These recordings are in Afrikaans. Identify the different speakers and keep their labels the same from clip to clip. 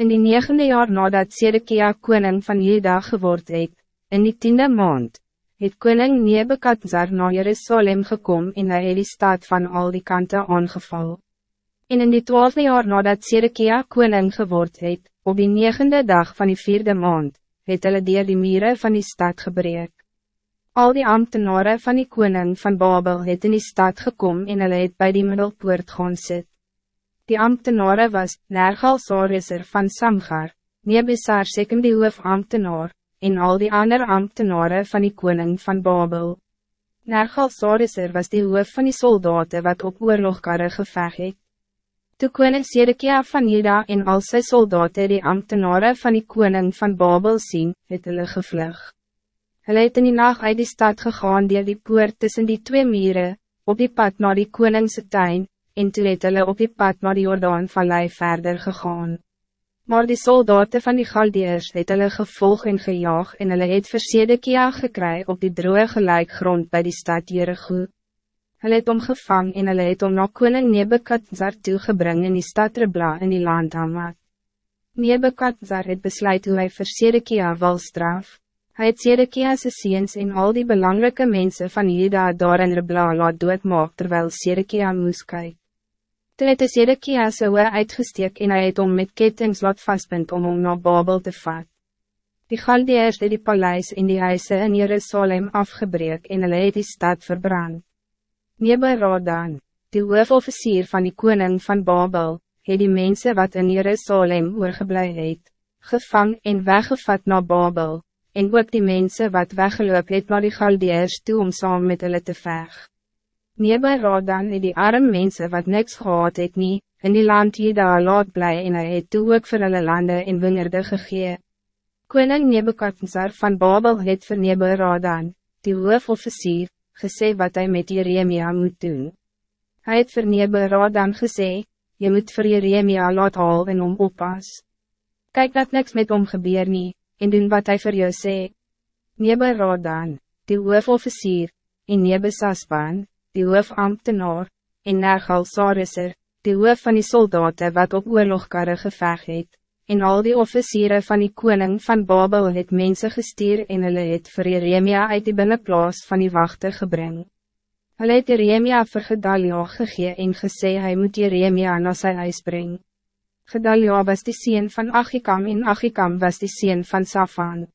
Speaker 1: In die negende jaar nadat Sedekia koning van Juda geword het, in die tiende maand, het koning Nebekadzar na Jerusalem gekom en hy het die stad van al die kanten aangeval. En in die twaalfde jaar nadat Sedekia koning geword het, op die negende dag van die vierde maand, het hulle dier die mieren van die stad gebreek. Al die ambtenaren van die koning van Babel het in die stad gekom en hulle het by die middelpoort gaan sit. Die ambtenaren was Nergal Soriser van Samgar, Nebisar sekum die hoofambtenaar, en al die andere ambtenaren van die koning van Babel. Nergal Soriser was die hoof van die soldaten wat op oorlogkarre geveg het. Toe koning Sedekia van Juda en al sy soldaten die ambtenaren van die koning van Babel zien, het hulle gevlug. Hulle het in die nacht uit die stad gegaan dier die poort tussen die twee mieren, op die pad naar die koningse tuin, en toe het hulle op die pad naar die Jordaanvallei verder gegaan. Maar die soldaten van die Galdeers het hulle gevolg en gejaag en hulle het versedekia gekry op die droge gelijkgrond bij die stad Jericho. Hulle het omgevang en hulle het om na koning Nebekadzar toegebring in die stad Rebla in die land Hamad. Nebekadzar het besluit hoe hy versedekia wil straf. Hij het Sedekia's seens en al die belangrijke mensen van Juda daar in Rebla laat doodmaak terwijl Sedekia moes kyk. Toe het is Sedekia sy hoe uitgesteek en hy het om met kettings laat vastbind om om na Babel te vat. Die Galdeers het die paleis en die huise in Jerusalem afgebreek en hulle het die stad verbrand. Neberadan, die hoofofficier van die koning van Babel, het die mensen wat in Jerusalem oorgeblij het, gevang en weggevat naar Babel, en ook die mensen wat weggeloop het naar die Galdeers toe om saam met hulle te vechten. Neberadan het die arme mensen wat niks gehad het nie, in die land Jeda laat bly en hy het toe ook vir hulle lande en wingerde gegee. Koning Nebekadzar van Babel het vir Neberadan, die hoofofficier, gesê wat hij met Jeremia moet doen. Hij het vir Neberadan gesê, je moet vir Jeremia laat haal en om oppas. Kijk dat niks met hom gebeur nie, en doen wat hij voor jou sê. Neberadan, die hoofofficier, en Nebesaspan, die hoofambtenaar, en Nergal Sariser, die hoof van die soldaten wat op oorlogkarre geveg het, en al die officieren van die koning van Babel het mensen gestuur en hulle het vir Jeremia uit die binnenplaas van die wachten gebring. Hulle het Jeremia vir Gedalia gegee en gesê hy moet Jeremia na sy huis bring. Gedalia was die sien van Achikam en Achikam was die sien van Safan.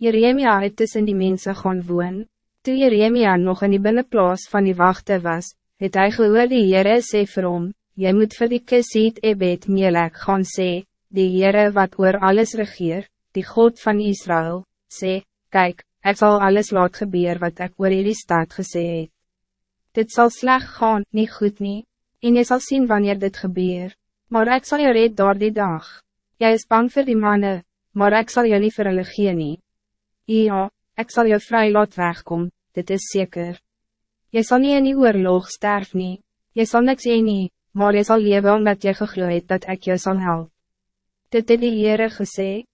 Speaker 1: Jeremia het tussen die mensen gaan woon. Toe Jeremia nog in die binnenplaas van die wachten was, het hy gehoor die Heere sê vir hom, Jy moet vir die kesiet Ebed Melek gaan sê, die Heere wat oor alles regeer, die God van Israël, sê, Kijk, ik zal alles laat gebeur wat ik oor die stad gesê het. Dit zal slecht gaan, niet goed nie, en jy sal zien wanneer dit gebeur, maar ik zal je red door die dag. Jij is bang voor die mannen, maar ik zal je niet vir hulle gee nie. Ja, ik zal je vrij laat wegkom, dit is zeker. Je zal niet in die oorlog sterf nie, jy sal niks een nie, maar je zal leven omdat je gegloeid dat ik je zal helpen. Dit het die Heere gesê,